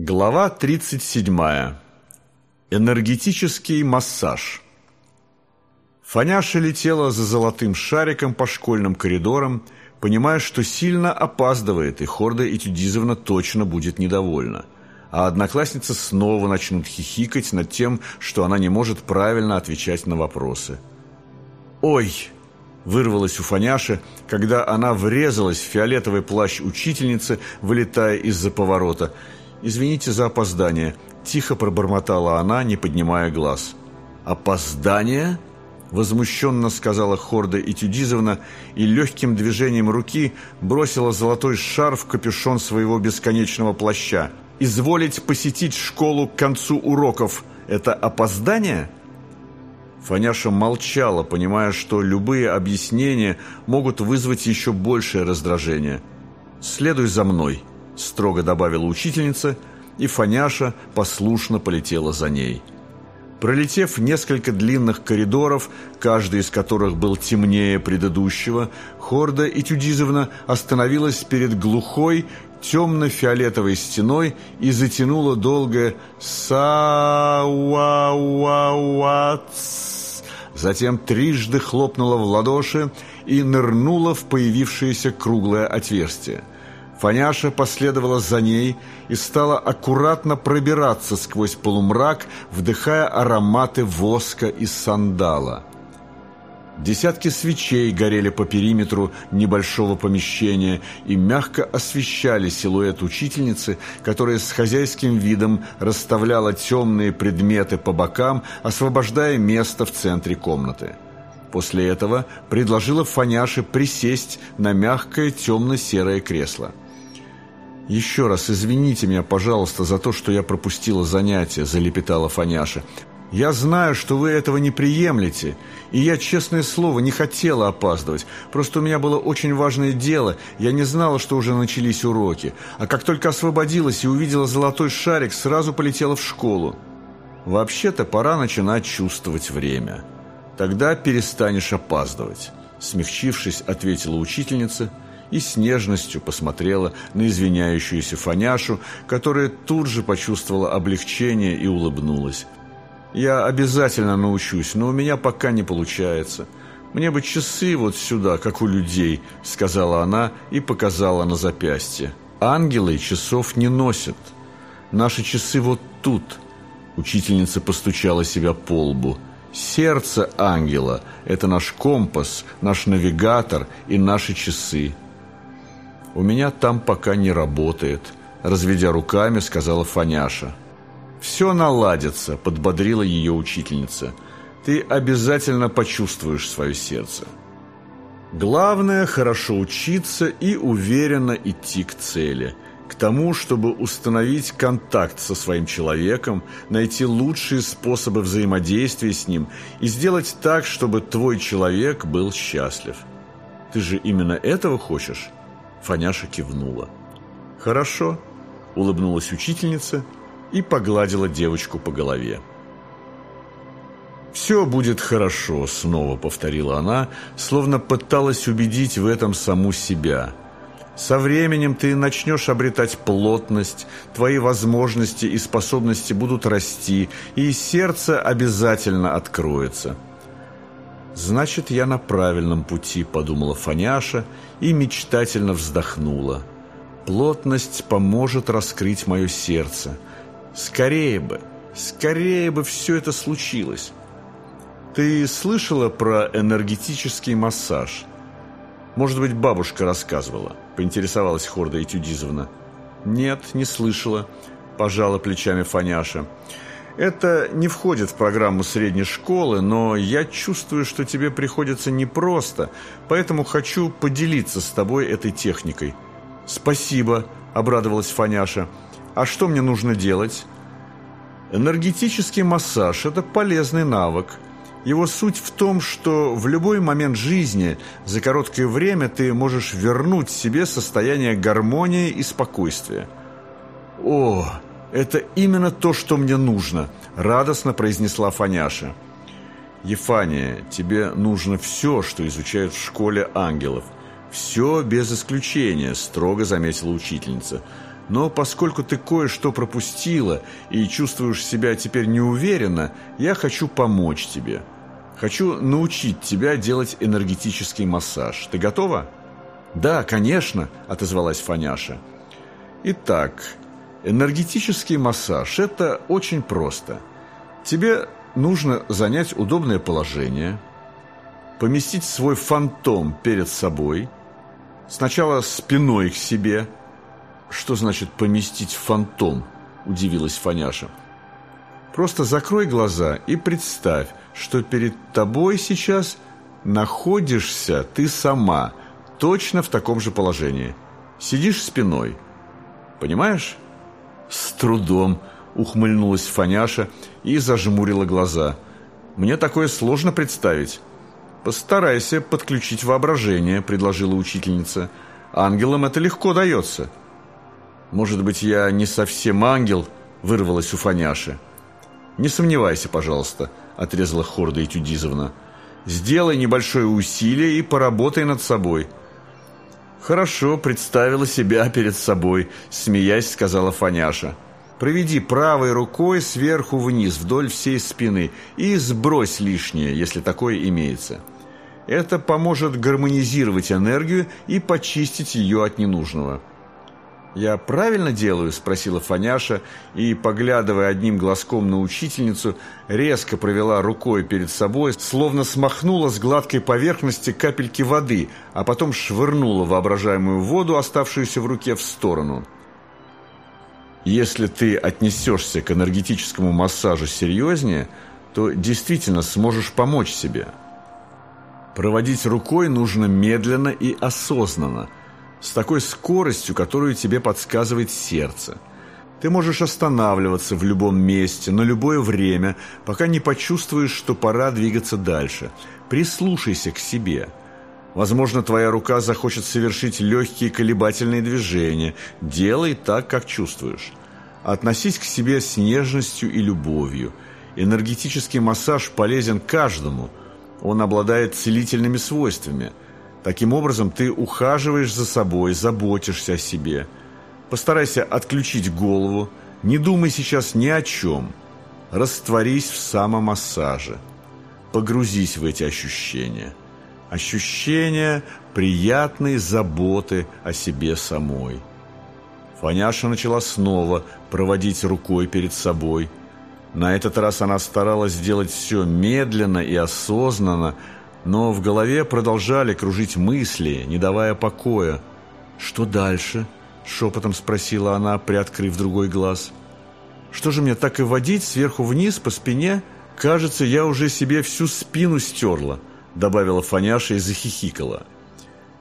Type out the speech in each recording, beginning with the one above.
Глава 37. Энергетический массаж. Фаняша летела за золотым шариком по школьным коридорам, понимая, что сильно опаздывает, и Хорда Этюдизовна точно будет недовольна. А одноклассницы снова начнут хихикать над тем, что она не может правильно отвечать на вопросы. «Ой!» – вырвалась у Фаняши, когда она врезалась в фиолетовый плащ учительницы, вылетая из-за поворота – «Извините за опоздание», – тихо пробормотала она, не поднимая глаз. «Опоздание?» – возмущенно сказала Хорда Этюдизовна и легким движением руки бросила золотой шар в капюшон своего бесконечного плаща. «Изволить посетить школу к концу уроков – это опоздание?» Фаняша молчала, понимая, что любые объяснения могут вызвать еще большее раздражение. «Следуй за мной», строго добавила учительница, и Фаняша послушно полетела за ней. Пролетев несколько длинных коридоров, каждый из которых был темнее предыдущего, Хорда и Тюдизовна остановилась перед глухой, темно-фиолетовой стеной и затянула долгое са уа уа уа Затем трижды хлопнула в ладоши и нырнула в появившееся круглое отверстие – Фаняша последовала за ней и стала аккуратно пробираться сквозь полумрак, вдыхая ароматы воска и сандала. Десятки свечей горели по периметру небольшого помещения и мягко освещали силуэт учительницы, которая с хозяйским видом расставляла темные предметы по бокам, освобождая место в центре комнаты. После этого предложила Фаняше присесть на мягкое темно-серое кресло. «Еще раз извините меня, пожалуйста, за то, что я пропустила занятие», – залепетала Фаняша. «Я знаю, что вы этого не приемлете, и я, честное слово, не хотела опаздывать. Просто у меня было очень важное дело, я не знала, что уже начались уроки. А как только освободилась и увидела золотой шарик, сразу полетела в школу. Вообще-то пора начинать чувствовать время. Тогда перестанешь опаздывать», – смягчившись, ответила учительница – и с нежностью посмотрела на извиняющуюся Фаняшу, которая тут же почувствовала облегчение и улыбнулась. «Я обязательно научусь, но у меня пока не получается. Мне бы часы вот сюда, как у людей», — сказала она и показала на запястье. «Ангелы часов не носят. Наши часы вот тут». Учительница постучала себя по лбу. «Сердце ангела — это наш компас, наш навигатор и наши часы». «У меня там пока не работает», – разведя руками, сказала Фаняша. «Все наладится», – подбодрила ее учительница. «Ты обязательно почувствуешь свое сердце». Главное – хорошо учиться и уверенно идти к цели, к тому, чтобы установить контакт со своим человеком, найти лучшие способы взаимодействия с ним и сделать так, чтобы твой человек был счастлив. Ты же именно этого хочешь? Фаняша кивнула. «Хорошо», – улыбнулась учительница и погладила девочку по голове. «Все будет хорошо», – снова повторила она, словно пыталась убедить в этом саму себя. «Со временем ты начнешь обретать плотность, твои возможности и способности будут расти, и сердце обязательно откроется». «Значит, я на правильном пути», – подумала Фаняша и мечтательно вздохнула. «Плотность поможет раскрыть мое сердце. Скорее бы, скорее бы все это случилось». «Ты слышала про энергетический массаж?» «Может быть, бабушка рассказывала?» – поинтересовалась Хорда Этюдизовна. «Нет, не слышала», – пожала плечами Фаняша. «Фаняша». Это не входит в программу средней школы, но я чувствую, что тебе приходится непросто, поэтому хочу поделиться с тобой этой техникой». «Спасибо», – обрадовалась Фаняша. «А что мне нужно делать?» Энергетический массаж – это полезный навык. Его суть в том, что в любой момент жизни за короткое время ты можешь вернуть себе состояние гармонии и спокойствия. О, «Это именно то, что мне нужно», – радостно произнесла Фаняша. «Ефания, тебе нужно все, что изучают в школе ангелов. Все без исключения», – строго заметила учительница. Но поскольку ты кое-что пропустила и чувствуешь себя теперь неуверенно, я хочу помочь тебе. Хочу научить тебя делать энергетический массаж. Ты готова?» «Да, конечно», — отозвалась Фаняша. «Итак, энергетический массаж – это очень просто. Тебе нужно занять удобное положение, поместить свой фантом перед собой, сначала спиной к себе. Что значит поместить фантом? Удивилась Фаняша. Просто закрой глаза и представь, что перед тобой сейчас находишься ты сама, точно в таком же положении. Сидишь спиной. Понимаешь? С трудом ухмыльнулась Фаняша и зажмурила глаза. «Мне такое сложно представить». «Постарайся подключить воображение», — предложила учительница. «Ангелам это легко дается». «Может быть, я не совсем ангел?» — вырвалась у Фаняши. «Не сомневайся, пожалуйста», — отрезала Хорда Этюдизовна. «Сделай небольшое усилие и поработай над собой». «Хорошо, представила себя перед собой», — смеясь сказала Фаняша. Проведи правой рукой сверху вниз вдоль всей спины и сбрось лишнее, если такое имеется. Это поможет гармонизировать энергию и почистить ее от ненужного. «Я правильно делаю?» – спросила Фаняша и, поглядывая одним глазком на учительницу, резко провела рукой перед собой, словно смахнула с гладкой поверхности капельки воды, а потом швырнула воображаемую воду, оставшуюся в руке, в сторону – если ты отнесешься к энергетическому массажу серьезнее, то действительно сможешь помочь себе. Проводить рукой нужно медленно и осознанно, с такой скоростью, которую тебе подсказывает сердце. Ты можешь останавливаться в любом месте, на любое время, пока не почувствуешь, что пора двигаться дальше. Прислушайся к себе. Возможно, твоя рука захочет совершить легкие колебательные движения. Делай так, как чувствуешь. Относись к себе с нежностью и любовью. Энергетический массаж полезен каждому. Он обладает целительными свойствами. Таким образом, ты ухаживаешь за собой, заботишься о себе. Постарайся отключить голову. Не думай сейчас ни о чем. Растворись в самомассаже. Погрузись в эти ощущения. Ощущения приятной заботы о себе самой. Фаняша начала снова проводить рукой перед собой. На этот раз она старалась сделать все медленно и осознанно, но в голове продолжали кружить мысли, не давая покоя. «Что дальше?» – шепотом спросила она, приоткрыв другой глаз. «Что же мне так и водить сверху вниз по спине? Кажется, я уже себе всю спину стерла», – добавила Фаняша и захихикала.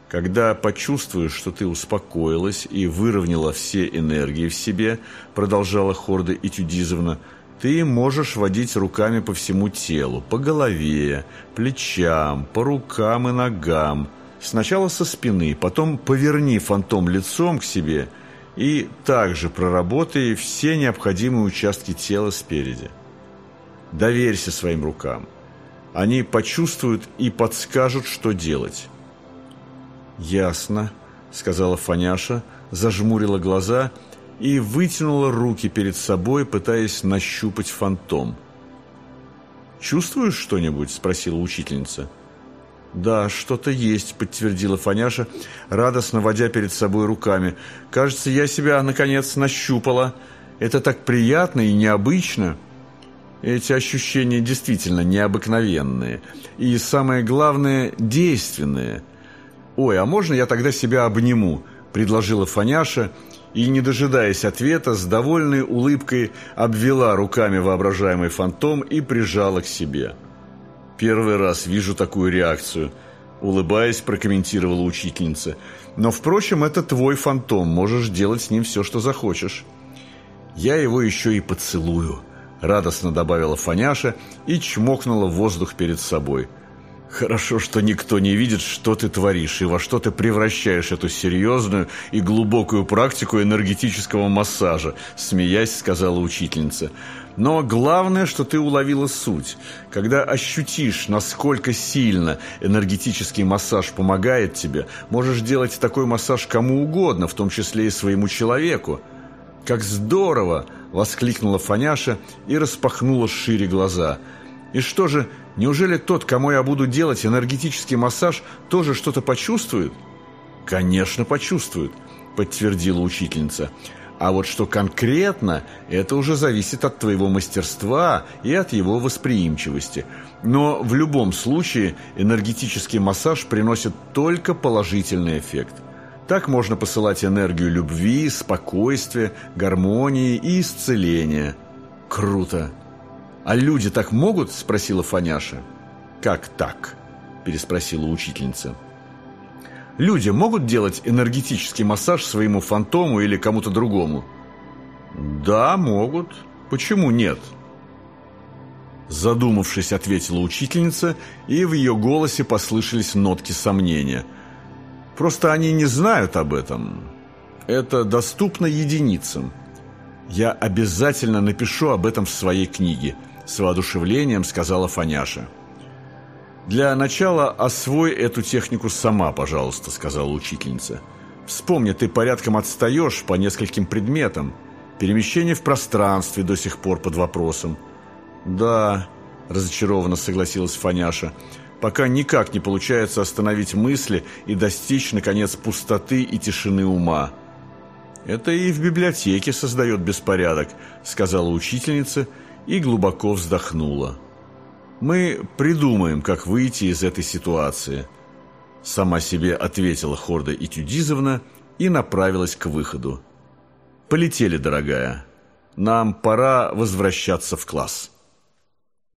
Когда почувствуешь, что ты успокоилась и выровняла все энергии в себе, продолжала Хорда Этюдизовна, ты можешь водить руками по всему телу, по голове, плечам, по рукам и ногам. Сначала со спины, потом поверни фантом лицом к себе и также проработай все необходимые участки тела спереди. Доверься своим рукам. Они почувствуют и подскажут, что делать. «Ясно», — сказала Фаняша, зажмурила глаза вытянула руки перед собой, пытаясь нащупать фантом. «Чувствуешь что-нибудь?» — спросила учительница. «Да, что-то есть», — подтвердила Фаняша, радостно водя перед собой руками. «Кажется, я себя, наконец, нащупала. Это так приятно и необычно». Эти ощущения действительно необыкновенные и, самое главное, действенные — «Ой, а можно я тогда себя обниму?» – предложила Фаняша, и, не дожидаясь ответа, с довольной улыбкой обвела руками воображаемый фантом и прижала к себе. «Первый раз вижу такую реакцию», – улыбаясь, прокомментировала учительница. «Но, впрочем, это твой фантом, можешь делать с ним все, что захочешь». «Я его еще и поцелую», – радостно добавила Фаняша и чмокнула воздух перед собой – Хорошо, что никто не видит, что ты творишь и во что ты превращаешь эту серьезную и глубокую практику энергетического массажа, смеясь, сказала учительница. Но главное, что ты уловила суть. Когда ощутишь, насколько сильно энергетический массаж помогает тебе, можешь делать такой массаж кому угодно, в том числе и своему человеку. как здорово!» – воскликнула Фаняша и распахнула шире глаза. «И что же, неужели тот, кому я буду делать энергетический массаж, тоже что-то почувствует?» «Конечно, почувствует», – подтвердила учительница. А вот что конкретно, это уже зависит от твоего мастерства и от его восприимчивости. Но в любом случае энергетический массаж приносит только положительный эффект. Так можно посылать энергию любви, спокойствия, гармонии и исцеления. Круто! «А люди так могут?» – спросила Фаняша. «Как так?» – переспросила учительница. Люди могут делать энергетический массаж своему фантому или кому-то другому? Да, могут. Почему нет? Задумавшись, ответила учительница, и в ее голосе послышались нотки сомнения. Просто они не знают об этом. Это доступно единицам. Я обязательно напишу об этом в своей книге, с воодушевлением сказала Фаняша. «Для начала освой эту технику сама, пожалуйста», — сказала учительница. «Вспомни, ты порядком отстаешь по нескольким предметам. Перемещение в пространстве до сих пор под вопросом». «Да», — разочарованно согласилась Фаняша, «пока никак не получается остановить мысли и достичь, наконец, пустоты и тишины ума». «Это и в библиотеке создает беспорядок», — сказала учительница и глубоко вздохнула. Мы придумаем, как выйти из этой ситуации. Сама себе ответила Хорда Итюдизовна и направилась к выходу. Полетели, дорогая. Нам пора возвращаться в класс.